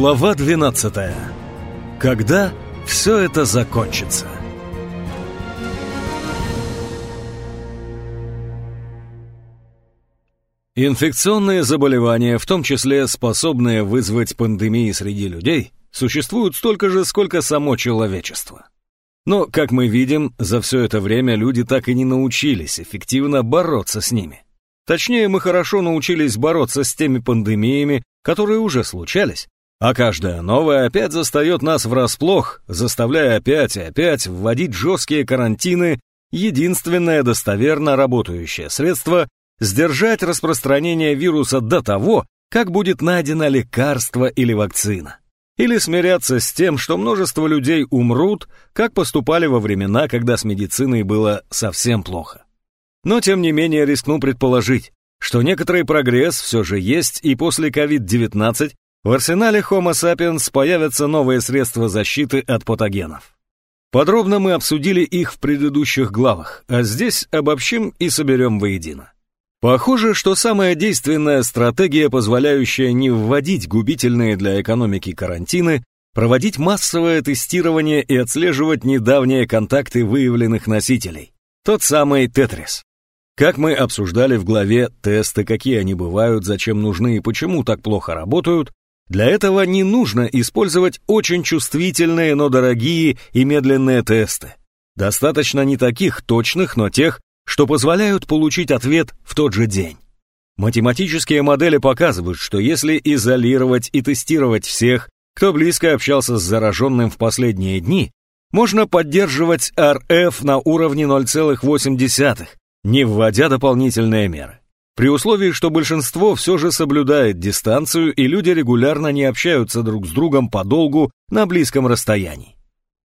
Глава 12. Когда все это закончится? Инфекционные заболевания, в том числе способные вызвать пандемии среди людей, существуют столько же, сколько само человечество. Но, как мы видим, за все это время люди так и не научились эффективно бороться с ними. Точнее, мы хорошо научились бороться с теми пандемиями, которые уже случались, а каждая новая опять застает нас врасплох, заставляя опять и опять вводить жесткие карантины, единственное достоверно работающее средство сдержать распространение вируса до того, как будет найдено лекарство или вакцина. Или смиряться с тем, что множество людей умрут, как поступали во времена, когда с медициной было совсем плохо. Но тем не менее рискну предположить, что некоторый прогресс все же есть, и после COVID-19 в арсенале Homo sapiens появятся новые средства защиты от патогенов. Подробно мы обсудили их в предыдущих главах, а здесь обобщим и соберем воедино. Похоже, что самая действенная стратегия, позволяющая не вводить губительные для экономики карантины, проводить массовое тестирование и отслеживать недавние контакты выявленных носителей. Тот самый Тетрис. Как мы обсуждали в главе «Тесты, какие они бывают, зачем нужны и почему так плохо работают», для этого не нужно использовать очень чувствительные, но дорогие и медленные тесты. Достаточно не таких точных, но тех, что позволяют получить ответ в тот же день. Математические модели показывают, что если изолировать и тестировать всех, кто близко общался с зараженным в последние дни, можно поддерживать РФ на уровне 0,8, не вводя дополнительные меры. При условии, что большинство все же соблюдает дистанцию и люди регулярно не общаются друг с другом подолгу на близком расстоянии.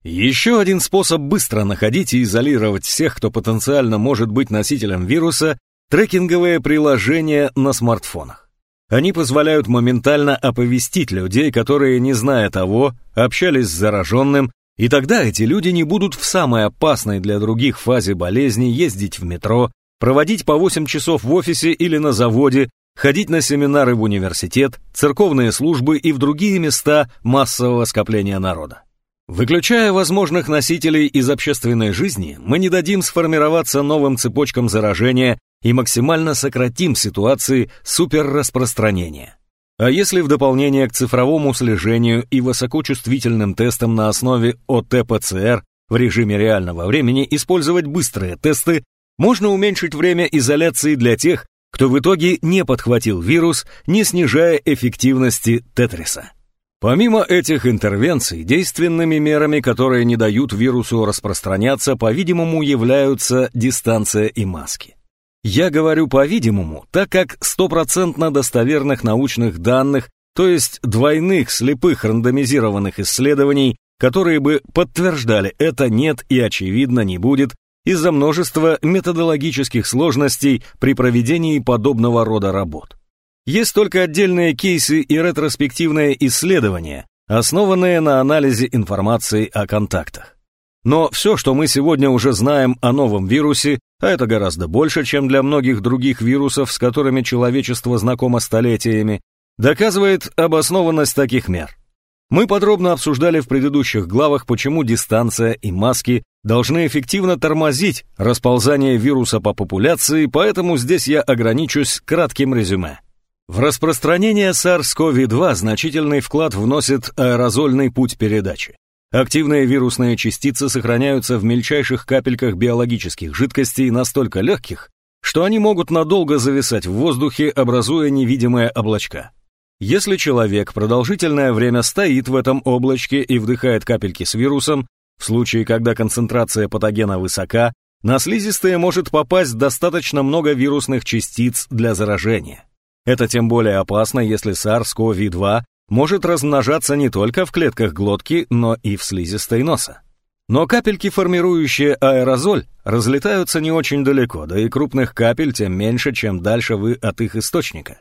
Еще один способ быстро находить и изолировать всех, кто потенциально может быть носителем вируса – трекинговые приложения на смартфонах. Они позволяют моментально оповестить людей, которые, не зная того, общались с зараженным, и тогда эти люди не будут в самой опасной для других фазе болезни ездить в метро, проводить по 8 часов в офисе или на заводе, ходить на семинары в университет, церковные службы и в другие места массового скопления народа. Выключая возможных носителей из общественной жизни, мы не дадим сформироваться новым цепочкам заражения и максимально сократим ситуации суперраспространения. А если в дополнение к цифровому слежению и высокочувствительным тестам на основе ОТ-ПЦР в режиме реального времени использовать быстрые тесты, можно уменьшить время изоляции для тех, кто в итоге не подхватил вирус, не снижая эффективности Тетриса. Помимо этих интервенций, действенными мерами, которые не дают вирусу распространяться, по-видимому, являются дистанция и маски. Я говорю по-видимому, так как стопроцентно достоверных научных данных, то есть двойных слепых рандомизированных исследований, которые бы подтверждали это, нет и очевидно не будет из-за множества методологических сложностей при проведении подобного рода работ. Есть только отдельные кейсы и ретроспективные исследования, основанные на анализе информации о контактах. Но все, что мы сегодня уже знаем о новом вирусе, а это гораздо больше, чем для многих других вирусов, с которыми человечество знакомо столетиями, доказывает обоснованность таких мер. Мы подробно обсуждали в предыдущих главах, почему дистанция и маски должны эффективно тормозить расползание вируса по популяции, поэтому здесь я ограничусь кратким резюме. В распространение SARS-CoV-2 значительный вклад вносит аэрозольный путь передачи. Активные вирусные частицы сохраняются в мельчайших капельках биологических жидкостей настолько легких, что они могут надолго зависать в воздухе, образуя невидимые облачка. Если человек продолжительное время стоит в этом облачке и вдыхает капельки с вирусом, в случае, когда концентрация патогена высока, на слизистые может попасть достаточно много вирусных частиц для заражения. Это тем более опасно, если SARS-CoV-2 может размножаться не только в клетках глотки, но и в слизистой носа. Но капельки, формирующие аэрозоль, разлетаются не очень далеко, да и крупных капель тем меньше, чем дальше вы от их источника.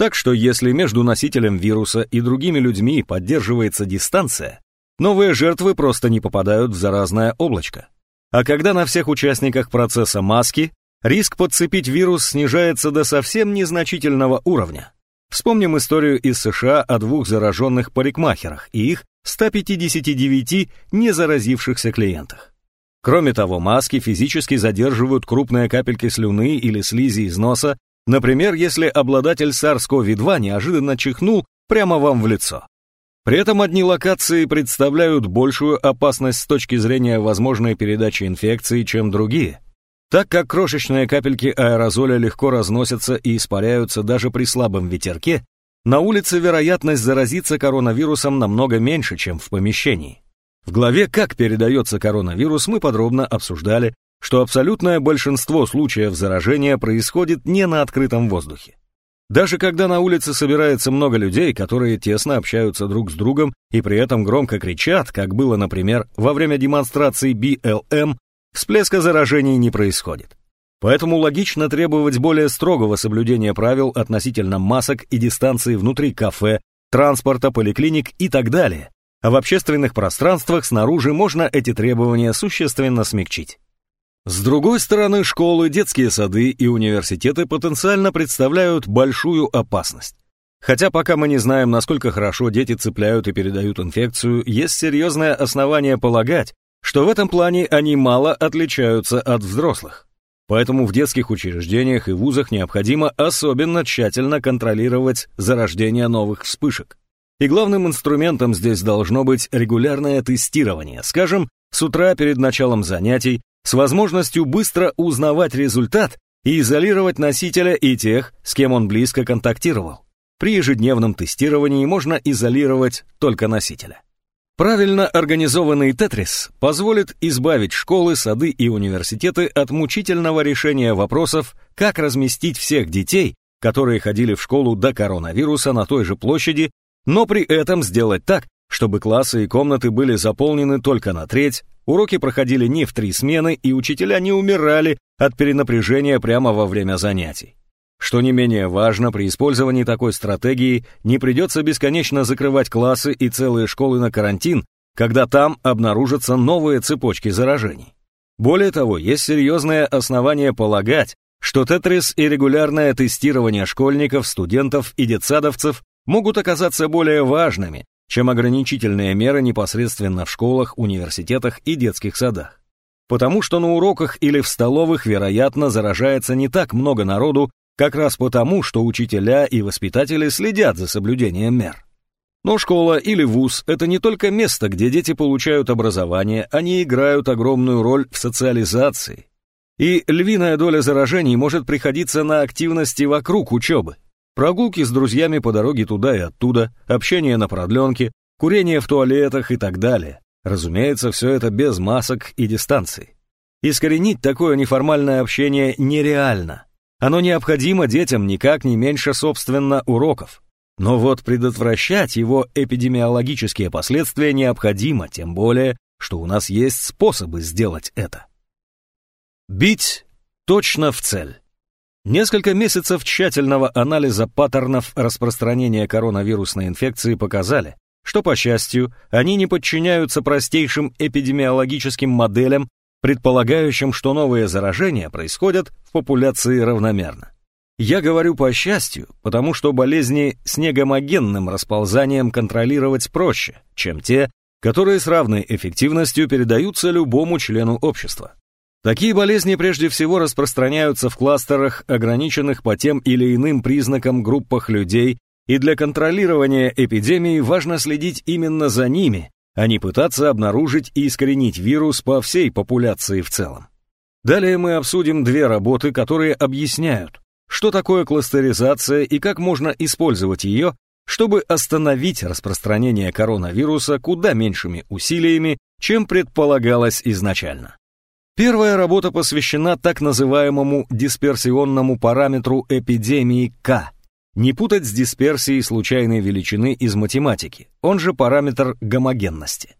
Так что если между носителем вируса и другими людьми поддерживается дистанция, новые жертвы просто не попадают в заразное облачко. А когда на всех участниках процесса маски, риск подцепить вирус снижается до совсем незначительного уровня. Вспомним историю из США о двух зараженных парикмахерах и их 159 не заразившихся клиентах. Кроме того, маски физически задерживают крупные капельки слюны или слизи из носа, например, если обладатель SARS-CoV-2 неожиданно чихнул прямо вам в лицо. При этом одни локации представляют большую опасность с точки зрения возможной передачи инфекции, чем другие – так как крошечные капельки аэрозоля легко разносятся и испаряются даже при слабом ветерке, на улице вероятность заразиться коронавирусом намного меньше, чем в помещении. В главе «Как передается коронавирус» мы подробно обсуждали, что абсолютное большинство случаев заражения происходит не на открытом воздухе. Даже когда на улице собирается много людей, которые тесно общаются друг с другом и при этом громко кричат, как было, например, во время демонстрации BLM всплеска заражений не происходит. Поэтому логично требовать более строгого соблюдения правил относительно масок и дистанции внутри кафе, транспорта, поликлиник и так далее. А в общественных пространствах снаружи можно эти требования существенно смягчить. С другой стороны, школы, детские сады и университеты потенциально представляют большую опасность. Хотя пока мы не знаем, насколько хорошо дети цепляют и передают инфекцию, есть серьезное основание полагать, что в этом плане они мало отличаются от взрослых. Поэтому в детских учреждениях и вузах необходимо особенно тщательно контролировать зарождение новых вспышек. И главным инструментом здесь должно быть регулярное тестирование, скажем, с утра перед началом занятий, с возможностью быстро узнавать результат и изолировать носителя и тех, с кем он близко контактировал. При ежедневном тестировании можно изолировать только носителя. Правильно организованный тетрис позволит избавить школы, сады и университеты от мучительного решения вопросов, как разместить всех детей, которые ходили в школу до коронавируса на той же площади, но при этом сделать так, чтобы классы и комнаты были заполнены только на треть, уроки проходили не в три смены и учителя не умирали от перенапряжения прямо во время занятий. Что не менее важно, при использовании такой стратегии не придется бесконечно закрывать классы и целые школы на карантин, когда там обнаружатся новые цепочки заражений. Более того, есть серьезное основание полагать, что тетрис и регулярное тестирование школьников, студентов и детсадовцев могут оказаться более важными, чем ограничительные меры непосредственно в школах, университетах и детских садах. Потому что на уроках или в столовых, вероятно, заражается не так много народу, как раз потому, что учителя и воспитатели следят за соблюдением мер. Но школа или вуз – это не только место, где дети получают образование, они играют огромную роль в социализации. И львиная доля заражений может приходиться на активности вокруг учебы. Прогулки с друзьями по дороге туда и оттуда, общение на продленке, курение в туалетах и так далее. Разумеется, все это без масок и дистанции. Искоренить такое неформальное общение нереально – оно необходимо детям никак не меньше, собственно, уроков. Но вот предотвращать его эпидемиологические последствия необходимо, тем более, что у нас есть способы сделать это. Бить точно в цель. Несколько месяцев тщательного анализа паттернов распространения коронавирусной инфекции показали, что, по счастью, они не подчиняются простейшим эпидемиологическим моделям предполагающим, что новые заражения происходят в популяции равномерно. Я говорю по счастью, потому что болезни с негомогенным расползанием контролировать проще, чем те, которые с равной эффективностью передаются любому члену общества. Такие болезни прежде всего распространяются в кластерах, ограниченных по тем или иным признакам группах людей, и для контролирования эпидемии важно следить именно за ними, а не пытаться обнаружить и искоренить вирус по всей популяции в целом. Далее мы обсудим две работы, которые объясняют, что такое кластеризация и как можно использовать ее, чтобы остановить распространение коронавируса куда меньшими усилиями, чем предполагалось изначально. Первая работа посвящена так называемому дисперсионному параметру эпидемии К, не путать с дисперсией случайной величины из математики, он же параметр гомогенности.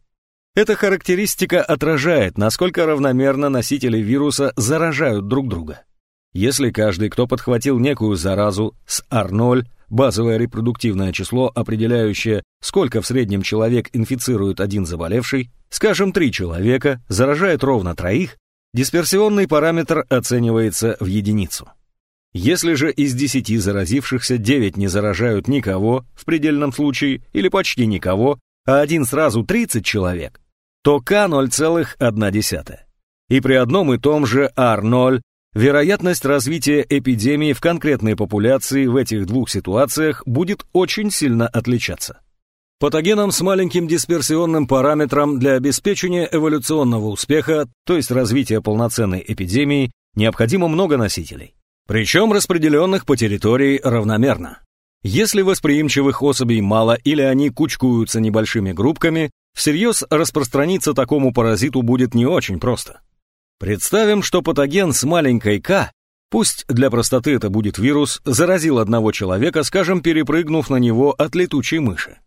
Эта характеристика отражает, насколько равномерно носители вируса заражают друг друга. Если каждый, кто подхватил некую заразу с R0, базовое репродуктивное число, определяющее, сколько в среднем человек инфицирует один заболевший, скажем, три человека, заражает ровно троих, дисперсионный параметр оценивается в единицу. Если же из 10 заразившихся 9 не заражают никого, в предельном случае, или почти никого, а один сразу 30 человек, то К 0,1. И при одном и том же R0 вероятность развития эпидемии в конкретной популяции в этих двух ситуациях будет очень сильно отличаться. Патогенам с маленьким дисперсионным параметром для обеспечения эволюционного успеха, то есть развития полноценной эпидемии, необходимо много носителей. Причем распределенных по территории равномерно. Если восприимчивых особей мало или они кучкуются небольшими группками, всерьез распространиться такому паразиту будет не очень просто. Представим, что патоген с маленькой «к», пусть для простоты это будет вирус, заразил одного человека, скажем, перепрыгнув на него от летучей мыши.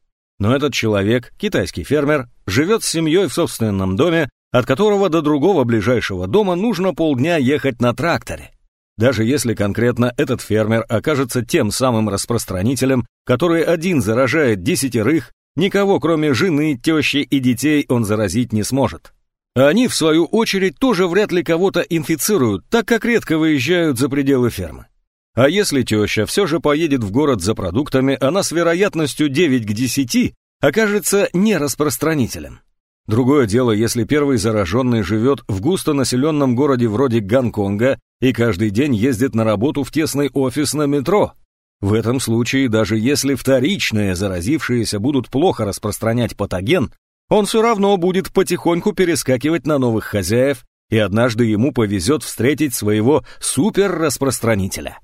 Но этот человек, китайский фермер, живет с семьей в собственном доме, от которого до другого ближайшего дома нужно полдня ехать на тракторе. Даже если конкретно этот фермер окажется тем самым распространителем, который один заражает десятерых, никого кроме жены, тещи и детей он заразить не сможет. Они, в свою очередь, тоже вряд ли кого-то инфицируют, так как редко выезжают за пределы фермы. А если теща все же поедет в город за продуктами, она с вероятностью 9 к 10 окажется нераспространителем. Другое дело, если первый зараженный живет в густонаселенном городе вроде Гонконга и каждый день ездит на работу в тесный офис на метро. В этом случае, даже если вторичные заразившиеся будут плохо распространять патоген, он все равно будет потихоньку перескакивать на новых хозяев, и однажды ему повезет встретить своего суперраспространителя.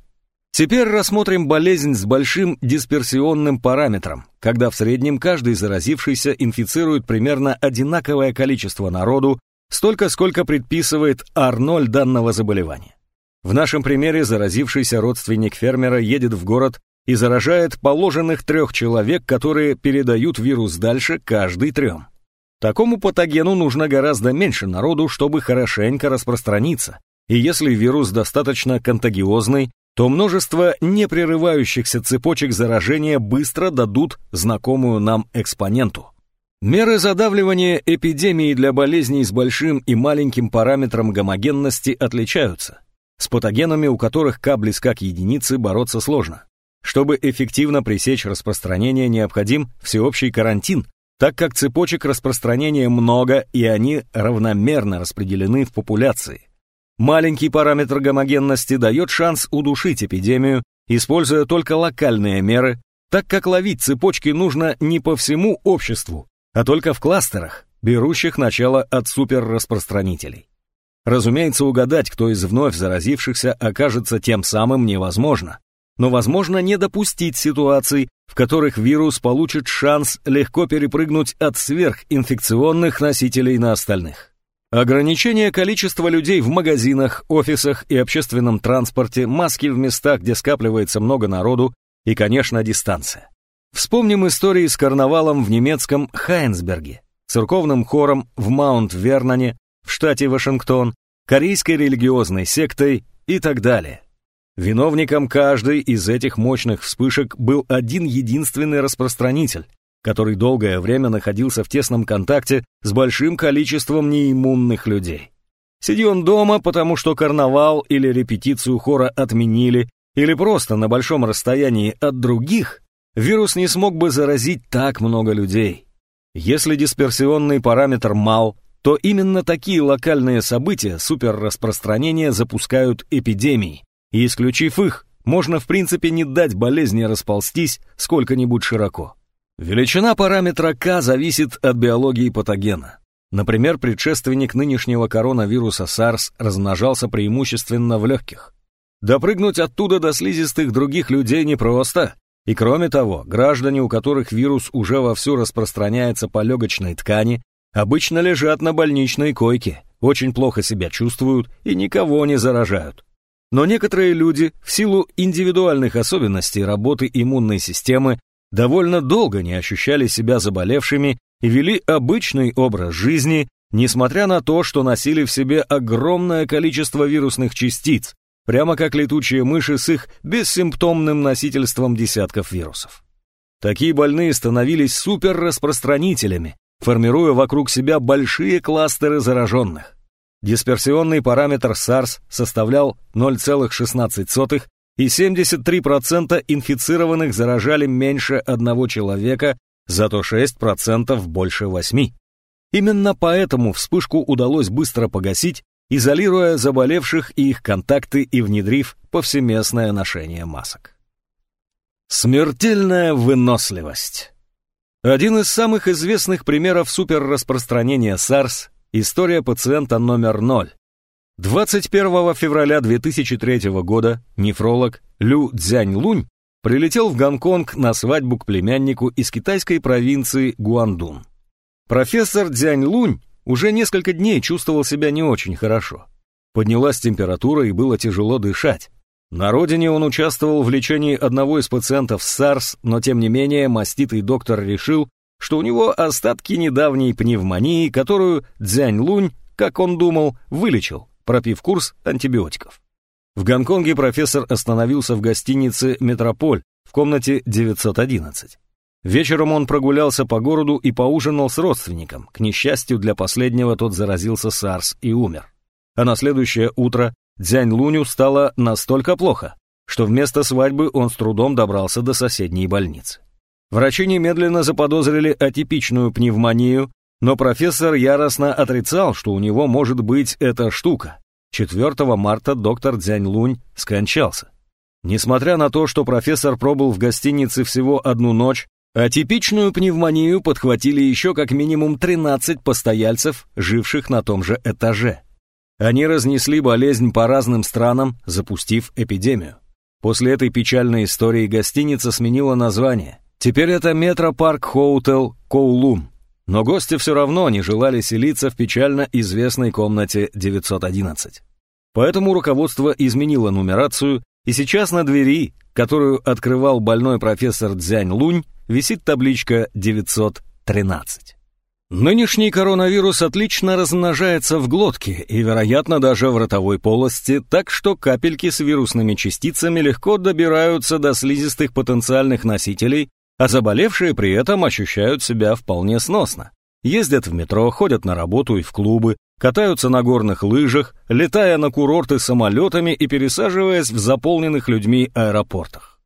Теперь рассмотрим болезнь с большим дисперсионным параметром, когда в среднем каждый заразившийся инфицирует примерно одинаковое количество народу, столько, сколько предписывает R0 данного заболевания. В нашем примере заразившийся родственник фермера едет в город и заражает положенных трех человек, которые передают вирус дальше каждый трем. Такому патогену нужно гораздо меньше народу, чтобы хорошенько распространиться, и если вирус достаточно контагиозный, то множество непрерывающихся цепочек заражения быстро дадут знакомую нам экспоненту. Меры задавливания эпидемии для болезней с большим и маленьким параметром гомогенности отличаются. С патогенами, у которых К близка к единице, бороться сложно. Чтобы эффективно пресечь распространение, необходим всеобщий карантин, так как цепочек распространения много и они равномерно распределены в популяции. Маленький параметр гомогенности дает шанс удушить эпидемию, используя только локальные меры, так как ловить цепочки нужно не по всему обществу, а только в кластерах, берущих начало от суперраспространителей. Разумеется, угадать, кто из вновь заразившихся окажется тем самым невозможно, но возможно не допустить ситуаций, в которых вирус получит шанс легко перепрыгнуть от сверхинфекционных носителей на остальных. Ограничение количества людей в магазинах, офисах и общественном транспорте, маски в местах, где скапливается много народу и, конечно, дистанция. Вспомним истории с карнавалом в немецком Хайнсберге, церковным хором в Маунт-Верноне, в штате Вашингтон, корейской религиозной сектой и так далее. Виновником каждой из этих мощных вспышек был один единственный распространитель, который долгое время находился в тесном контакте с большим количеством неиммунных людей. Сиди он дома, потому что карнавал или репетицию хора отменили, или просто на большом расстоянии от других, вирус не смог бы заразить так много людей. Если дисперсионный параметр мал, то именно такие локальные события суперраспространения запускают эпидемии, и исключив их, можно в принципе не дать болезни расползтись сколько-нибудь широко. Величина параметра К зависит от биологии патогена. Например, предшественник нынешнего коронавируса SARS размножался преимущественно в легких. Допрыгнуть оттуда до слизистых других людей непросто. И кроме того, граждане, у которых вирус уже вовсю распространяется по легочной ткани, обычно лежат на больничной койке, очень плохо себя чувствуют и никого не заражают. Но некоторые люди, в силу индивидуальных особенностей работы иммунной системы, довольно долго не ощущали себя заболевшими и вели обычный образ жизни, несмотря на то, что носили в себе огромное количество вирусных частиц, прямо как летучие мыши с их бессимптомным носительством десятков вирусов. Такие больные становились суперраспространителями, формируя вокруг себя большие кластеры зараженных. Дисперсионный параметр SARS составлял 0,16 и 73% инфицированных заражали меньше одного человека, зато 6% больше 8. Именно поэтому вспышку удалось быстро погасить, изолируя заболевших и их контакты и внедрив повсеместное ношение масок. Смертельная выносливость. Один из самых известных примеров суперраспространения SARS – история пациента номер 0. 21 февраля 2003 года нефролог Лю Цзянь-Лунь прилетел в Гонконг на свадьбу к племяннику из китайской провинции Гуандун. Профессор Дзянь Лунь уже несколько дней чувствовал себя не очень хорошо. Поднялась температура и было тяжело дышать. На родине он участвовал в лечении одного из пациентов с SARS, но тем не менее маститый доктор решил, что у него остатки недавней пневмонии, которую Дзянь Лунь, как он думал, вылечил, пропив курс антибиотиков. В Гонконге профессор остановился в гостинице «Метрополь» в комнате 911. Вечером он прогулялся по городу и поужинал с родственником. К несчастью для последнего тот заразился САРС и умер. А на следующее утро Дзянь Луню стало настолько плохо, что вместо свадьбы он с трудом добрался до соседней больницы. Врачи немедленно заподозрили атипичную пневмонию, но профессор яростно отрицал, что у него может быть эта штука. 4 марта доктор Дзянь Лунь скончался. Несмотря на то, что профессор пробыл в гостинице всего одну ночь, Атипичную пневмонию подхватили еще как минимум 13 постояльцев, живших на том же этаже. Они разнесли болезнь по разным странам, запустив эпидемию. После этой печальной истории гостиница сменила название. Теперь это Метропарк Хоутел Коулум. Но гости все равно не желали селиться в печально известной комнате 911. Поэтому руководство изменило нумерацию, и сейчас на двери, которую открывал больной профессор Дзянь Лунь, висит табличка 913. Нынешний коронавирус отлично размножается в глотке и, вероятно, даже в ротовой полости, так что капельки с вирусными частицами легко добираются до слизистых потенциальных носителей, а заболевшие при этом ощущают себя вполне сносно. Ездят в метро, ходят на работу и в клубы, катаются на горных лыжах, летая на курорты самолетами и пересаживаясь в заполненных людьми аэропортах.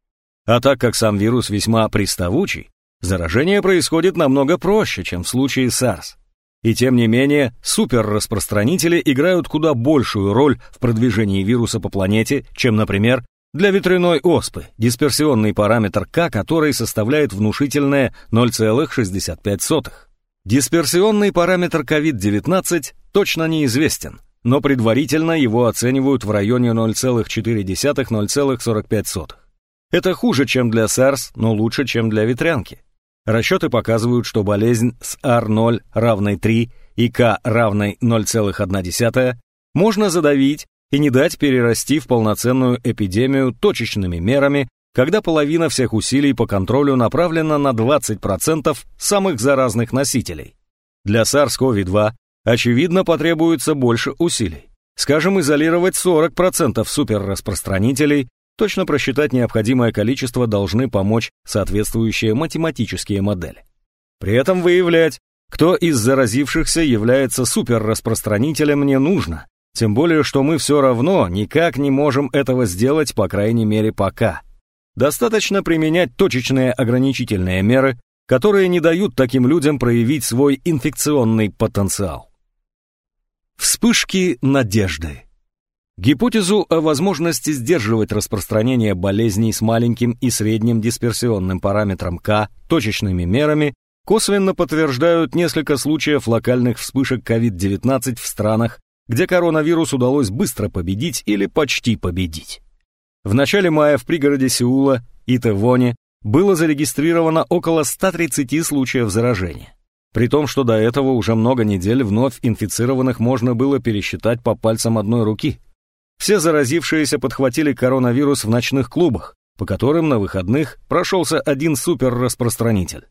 А так как сам вирус весьма приставучий, заражение происходит намного проще, чем в случае SARS. И тем не менее, суперраспространители играют куда большую роль в продвижении вируса по планете, чем, например, для ветряной оспы, дисперсионный параметр К, который составляет внушительное 0,65. Дисперсионный параметр COVID-19 точно неизвестен, но предварительно его оценивают в районе 0,4-0,45. Это хуже, чем для SARS, но лучше, чем для ветрянки. Расчеты показывают, что болезнь с R0 равной 3 и К равной 0,1 можно задавить и не дать перерасти в полноценную эпидемию точечными мерами, когда половина всех усилий по контролю направлена на 20% самых заразных носителей. Для SARS-CoV-2, очевидно, потребуется больше усилий. Скажем, изолировать 40% суперраспространителей Точно просчитать необходимое количество должны помочь соответствующие математические модели. При этом выявлять, кто из заразившихся является суперраспространителем, не нужно, тем более, что мы все равно никак не можем этого сделать, по крайней мере, пока. Достаточно применять точечные ограничительные меры, которые не дают таким людям проявить свой инфекционный потенциал. Вспышки надежды. Гипотезу о возможности сдерживать распространение болезней с маленьким и средним дисперсионным параметром К точечными мерами косвенно подтверждают несколько случаев локальных вспышек COVID-19 в странах, где коронавирус удалось быстро победить или почти победить. В начале мая в пригороде Сеула, Итэвоне, было зарегистрировано около 130 случаев заражения. При том, что до этого уже много недель вновь инфицированных можно было пересчитать по пальцам одной руки – все заразившиеся подхватили коронавирус в ночных клубах, по которым на выходных прошелся один суперраспространитель.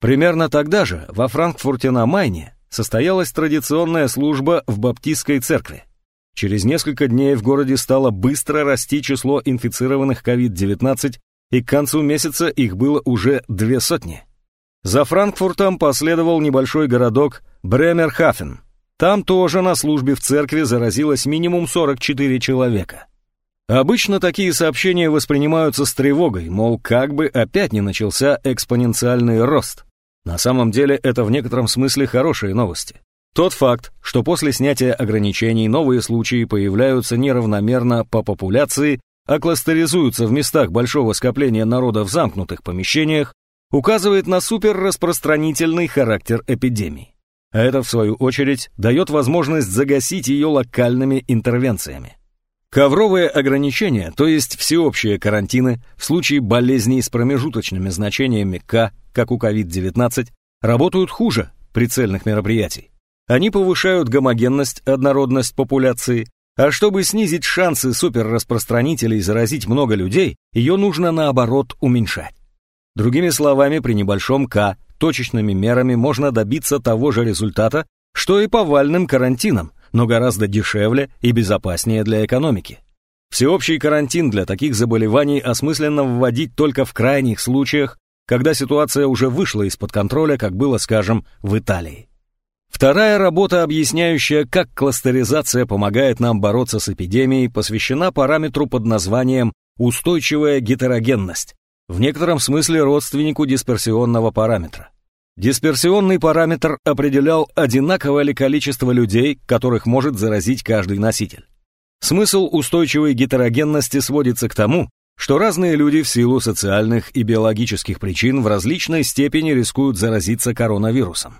Примерно тогда же во Франкфурте на Майне состоялась традиционная служба в Баптистской церкви. Через несколько дней в городе стало быстро расти число инфицированных COVID-19, и к концу месяца их было уже две сотни. За Франкфуртом последовал небольшой городок Бремерхафен – там тоже на службе в церкви заразилось минимум 44 человека. Обычно такие сообщения воспринимаются с тревогой, мол, как бы опять не начался экспоненциальный рост. На самом деле это в некотором смысле хорошие новости. Тот факт, что после снятия ограничений новые случаи появляются неравномерно по популяции, а кластеризуются в местах большого скопления народа в замкнутых помещениях, указывает на суперраспространительный характер эпидемии. А это, в свою очередь, дает возможность загасить ее локальными интервенциями. Ковровые ограничения, то есть всеобщие карантины, в случае болезней с промежуточными значениями К, как у COVID-19, работают хуже прицельных мероприятий. Они повышают гомогенность, однородность популяции, а чтобы снизить шансы суперраспространителей заразить много людей, ее нужно наоборот уменьшать. Другими словами, при небольшом К точечными мерами можно добиться того же результата, что и повальным карантином, но гораздо дешевле и безопаснее для экономики. Всеобщий карантин для таких заболеваний осмысленно вводить только в крайних случаях, когда ситуация уже вышла из-под контроля, как было, скажем, в Италии. Вторая работа, объясняющая, как кластеризация помогает нам бороться с эпидемией, посвящена параметру под названием «устойчивая гетерогенность», в некотором смысле родственнику дисперсионного параметра. Дисперсионный параметр определял, одинаковое ли количество людей, которых может заразить каждый носитель. Смысл устойчивой гетерогенности сводится к тому, что разные люди в силу социальных и биологических причин в различной степени рискуют заразиться коронавирусом.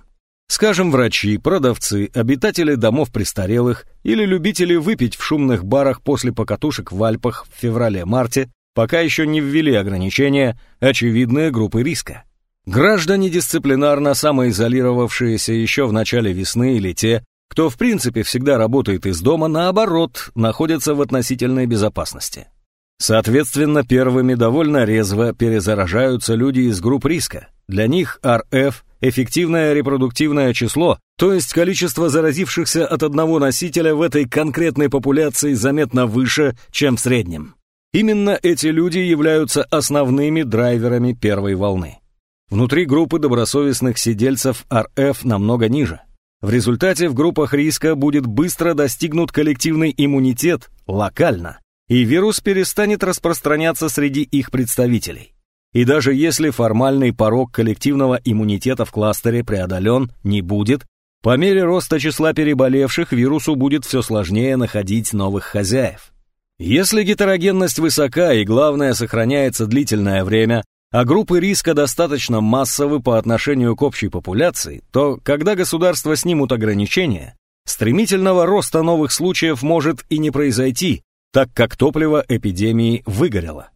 Скажем, врачи, продавцы, обитатели домов престарелых или любители выпить в шумных барах после покатушек в Альпах в феврале-марте, пока еще не ввели ограничения, очевидные группы риска. Граждане дисциплинарно самоизолировавшиеся еще в начале весны или те, кто в принципе всегда работает из дома, наоборот, находятся в относительной безопасности. Соответственно, первыми довольно резво перезаражаются люди из групп риска. Для них РФ – эффективное репродуктивное число, то есть количество заразившихся от одного носителя в этой конкретной популяции заметно выше, чем в среднем. Именно эти люди являются основными драйверами первой волны. Внутри группы добросовестных сидельцев РФ намного ниже. В результате в группах риска будет быстро достигнут коллективный иммунитет локально, и вирус перестанет распространяться среди их представителей. И даже если формальный порог коллективного иммунитета в кластере преодолен не будет, по мере роста числа переболевших вирусу будет все сложнее находить новых хозяев. Если гетерогенность высока и, главное, сохраняется длительное время, а группы риска достаточно массовы по отношению к общей популяции, то когда государства снимут ограничения, стремительного роста новых случаев может и не произойти, так как топливо эпидемии выгорело.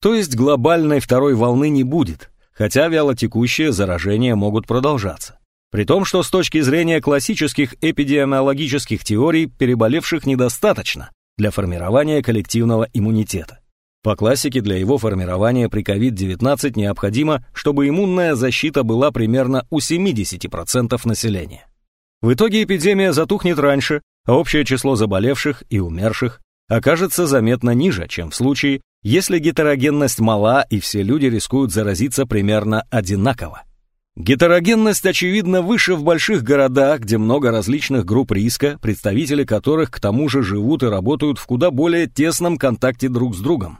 То есть глобальной второй волны не будет, хотя вялотекущие заражения могут продолжаться. При том, что с точки зрения классических эпидемиологических теорий переболевших недостаточно для формирования коллективного иммунитета. По классике для его формирования при COVID-19 необходимо, чтобы иммунная защита была примерно у 70% населения. В итоге эпидемия затухнет раньше, а общее число заболевших и умерших окажется заметно ниже, чем в случае, если гетерогенность мала и все люди рискуют заразиться примерно одинаково. Гетерогенность, очевидно, выше в больших городах, где много различных групп риска, представители которых к тому же живут и работают в куда более тесном контакте друг с другом.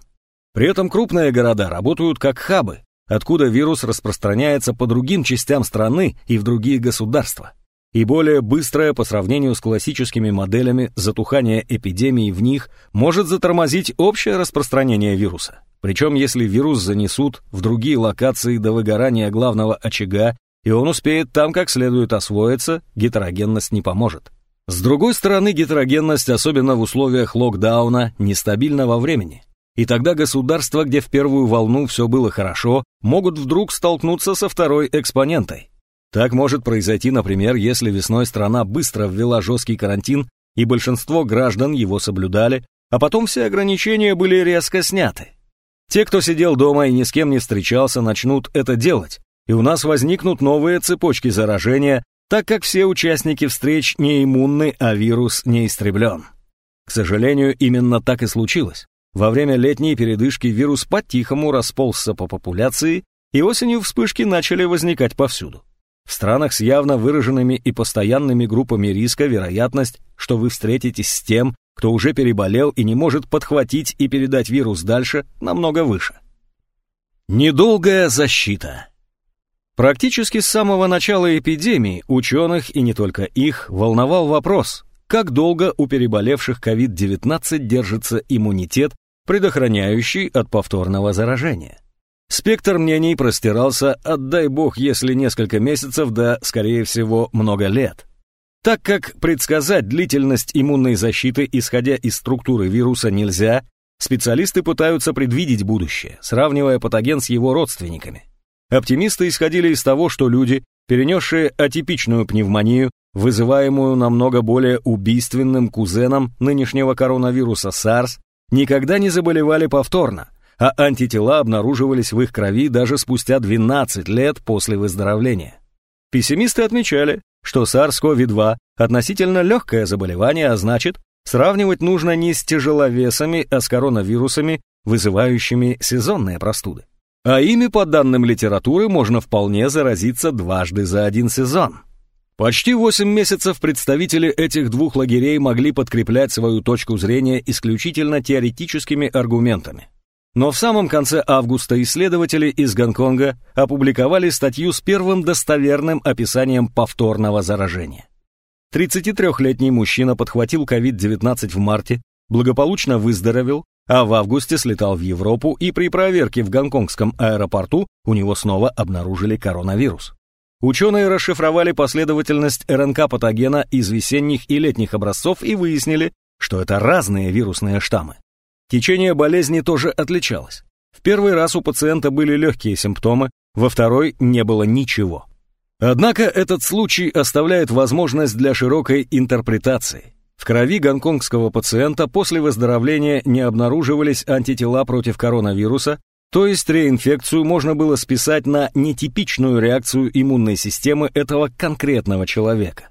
При этом крупные города работают как хабы, откуда вирус распространяется по другим частям страны и в другие государства. И более быстрое по сравнению с классическими моделями затухания эпидемии в них может затормозить общее распространение вируса. Причем если вирус занесут в другие локации до выгорания главного очага, и он успеет там как следует освоиться, гетерогенность не поможет. С другой стороны, гетерогенность, особенно в условиях локдауна, нестабильна во времени. И тогда государства, где в первую волну все было хорошо, могут вдруг столкнуться со второй экспонентой. Так может произойти, например, если весной страна быстро ввела жесткий карантин, и большинство граждан его соблюдали, а потом все ограничения были резко сняты. Те, кто сидел дома и ни с кем не встречался, начнут это делать, и у нас возникнут новые цепочки заражения, так как все участники встреч не иммунны, а вирус не истреблен. К сожалению, именно так и случилось. Во время летней передышки вирус по-тихому расползся по популяции, и осенью вспышки начали возникать повсюду. В странах с явно выраженными и постоянными группами риска вероятность, что вы встретитесь с тем, кто уже переболел и не может подхватить и передать вирус дальше, намного выше. Недолгая защита. Практически с самого начала эпидемии ученых, и не только их, волновал вопрос, как долго у переболевших COVID-19 держится иммунитет, предохраняющий от повторного заражения. Спектр мнений простирался от, дай бог, если несколько месяцев до, скорее всего, много лет. Так как предсказать длительность иммунной защиты, исходя из структуры вируса, нельзя, специалисты пытаются предвидеть будущее, сравнивая патоген с его родственниками. Оптимисты исходили из того, что люди, перенесшие атипичную пневмонию, вызываемую намного более убийственным кузеном нынешнего коронавируса SARS, никогда не заболевали повторно, а антитела обнаруживались в их крови даже спустя 12 лет после выздоровления. Пессимисты отмечали, что SARS-CoV-2 относительно легкое заболевание, а значит, сравнивать нужно не с тяжеловесами, а с коронавирусами, вызывающими сезонные простуды. А ими, по данным литературы, можно вполне заразиться дважды за один сезон. Почти 8 месяцев представители этих двух лагерей могли подкреплять свою точку зрения исключительно теоретическими аргументами. Но в самом конце августа исследователи из Гонконга опубликовали статью с первым достоверным описанием повторного заражения. 33-летний мужчина подхватил COVID-19 в марте, благополучно выздоровел, а в августе слетал в Европу и при проверке в гонконгском аэропорту у него снова обнаружили коронавирус. Ученые расшифровали последовательность РНК-патогена из весенних и летних образцов и выяснили, что это разные вирусные штаммы. Течение болезни тоже отличалось. В первый раз у пациента были легкие симптомы, во второй не было ничего. Однако этот случай оставляет возможность для широкой интерпретации. В крови гонконгского пациента после выздоровления не обнаруживались антитела против коронавируса, то есть реинфекцию можно было списать на нетипичную реакцию иммунной системы этого конкретного человека.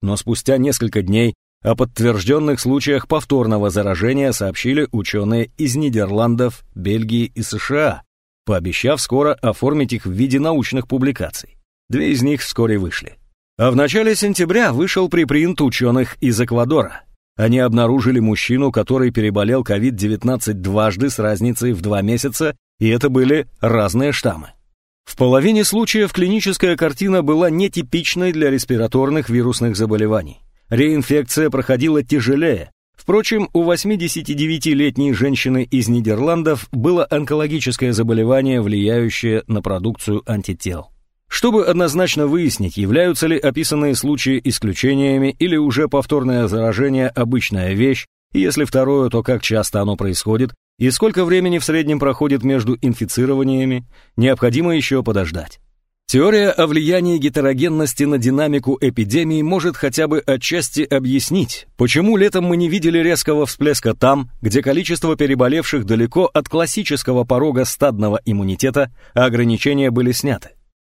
Но спустя несколько дней о подтвержденных случаях повторного заражения сообщили ученые из Нидерландов, Бельгии и США, пообещав скоро оформить их в виде научных публикаций. Две из них вскоре вышли. А в начале сентября вышел припринт ученых из Эквадора. Они обнаружили мужчину, который переболел COVID-19 дважды с разницей в два месяца, и это были разные штаммы. В половине случаев клиническая картина была нетипичной для респираторных вирусных заболеваний. Реинфекция проходила тяжелее. Впрочем, у 89-летней женщины из Нидерландов было онкологическое заболевание, влияющее на продукцию антител. Чтобы однозначно выяснить, являются ли описанные случаи исключениями или уже повторное заражение обычная вещь, если второе, то как часто оно происходит, и сколько времени в среднем проходит между инфицированиями, необходимо еще подождать. Теория о влиянии гетерогенности на динамику эпидемии может хотя бы отчасти объяснить, почему летом мы не видели резкого всплеска там, где количество переболевших далеко от классического порога стадного иммунитета, а ограничения были сняты.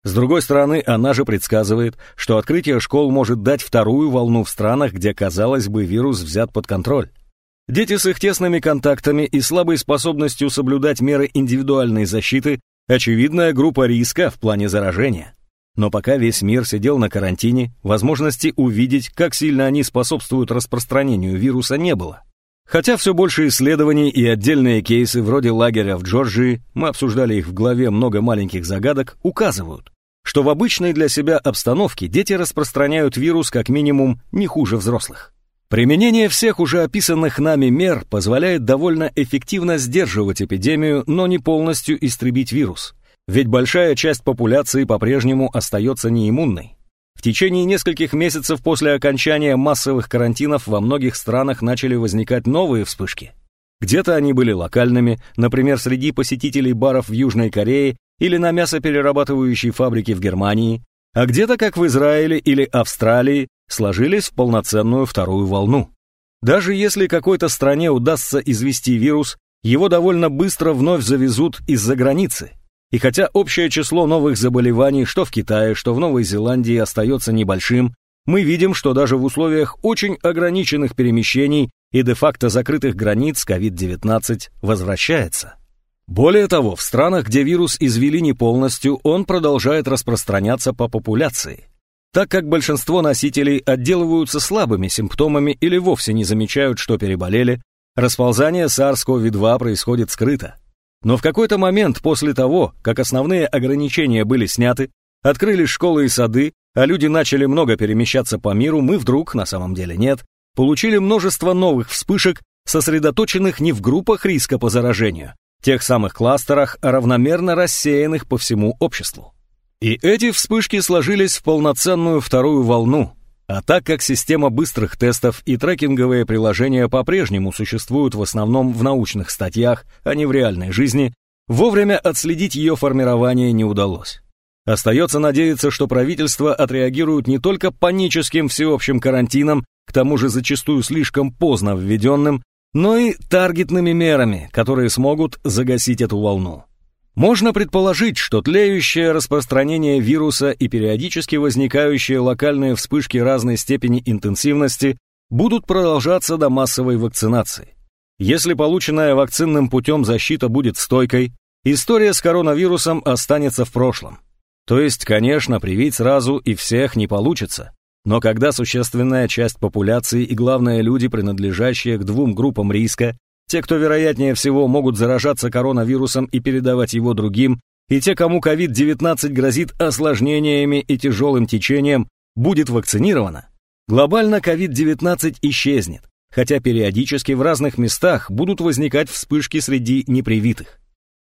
С другой стороны, она же предсказывает, что открытие школ может дать вторую волну в странах, где, казалось бы, вирус взят под контроль. Дети с их тесными контактами и слабой способностью соблюдать меры индивидуальной защиты очевидная группа риска в плане заражения. Но пока весь мир сидел на карантине, возможности увидеть, как сильно они способствуют распространению вируса, не было. Хотя все больше исследований и отдельные кейсы вроде лагеря в Джорджии, мы обсуждали их в главе «Много маленьких загадок», указывают, что в обычной для себя обстановке дети распространяют вирус как минимум не хуже взрослых. Применение всех уже описанных нами мер позволяет довольно эффективно сдерживать эпидемию, но не полностью истребить вирус. Ведь большая часть популяции по-прежнему остается неиммунной. В течение нескольких месяцев после окончания массовых карантинов во многих странах начали возникать новые вспышки. Где-то они были локальными, например, среди посетителей баров в Южной Корее или на мясоперерабатывающей фабрике в Германии, а где-то, как в Израиле или Австралии, сложились в полноценную вторую волну. Даже если какой-то стране удастся извести вирус, его довольно быстро вновь завезут из-за границы. И хотя общее число новых заболеваний что в Китае, что в Новой Зеландии остается небольшим, мы видим, что даже в условиях очень ограниченных перемещений и де-факто закрытых границ COVID-19 возвращается. Более того, в странах, где вирус извели не полностью, он продолжает распространяться по популяции. Так как большинство носителей отделываются слабыми симптомами или вовсе не замечают, что переболели, расползание SARS-CoV-2 происходит скрыто. Но в какой-то момент после того, как основные ограничения были сняты, открылись школы и сады, а люди начали много перемещаться по миру, мы вдруг, на самом деле нет, получили множество новых вспышек, сосредоточенных не в группах риска по заражению, тех самых кластерах, а равномерно рассеянных по всему обществу. И эти вспышки сложились в полноценную вторую волну, а так как система быстрых тестов и трекинговые приложения по-прежнему существуют в основном в научных статьях, а не в реальной жизни, вовремя отследить ее формирование не удалось. Остается надеяться, что правительство отреагирует не только паническим всеобщим карантином, к тому же зачастую слишком поздно введенным, но и таргетными мерами, которые смогут загасить эту волну. Можно предположить, что тлеющее распространение вируса и периодически возникающие локальные вспышки разной степени интенсивности будут продолжаться до массовой вакцинации. Если полученная вакцинным путем защита будет стойкой, история с коронавирусом останется в прошлом. То есть, конечно, привить сразу и всех не получится, но когда существенная часть популяции и, главное, люди, принадлежащие к двум группам риска, те, кто вероятнее всего могут заражаться коронавирусом и передавать его другим, и те, кому COVID-19 грозит осложнениями и тяжелым течением, будет вакцинировано, глобально COVID-19 исчезнет, хотя периодически в разных местах будут возникать вспышки среди непривитых.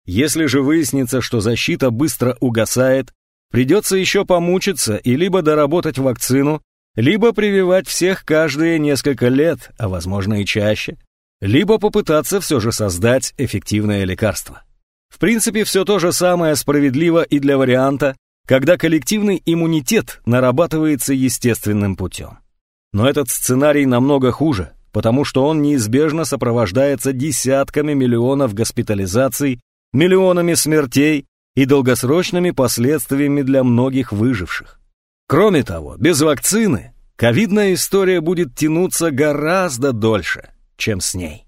Если же выяснится, что защита быстро угасает, придется еще помучиться и либо доработать вакцину, либо прививать всех каждые несколько лет, а возможно и чаще, либо попытаться все же создать эффективное лекарство. В принципе, все то же самое справедливо и для варианта, когда коллективный иммунитет нарабатывается естественным путем. Но этот сценарий намного хуже, потому что он неизбежно сопровождается десятками миллионов госпитализаций, миллионами смертей и долгосрочными последствиями для многих выживших. Кроме того, без вакцины ковидная история будет тянуться гораздо дольше, чем с ней.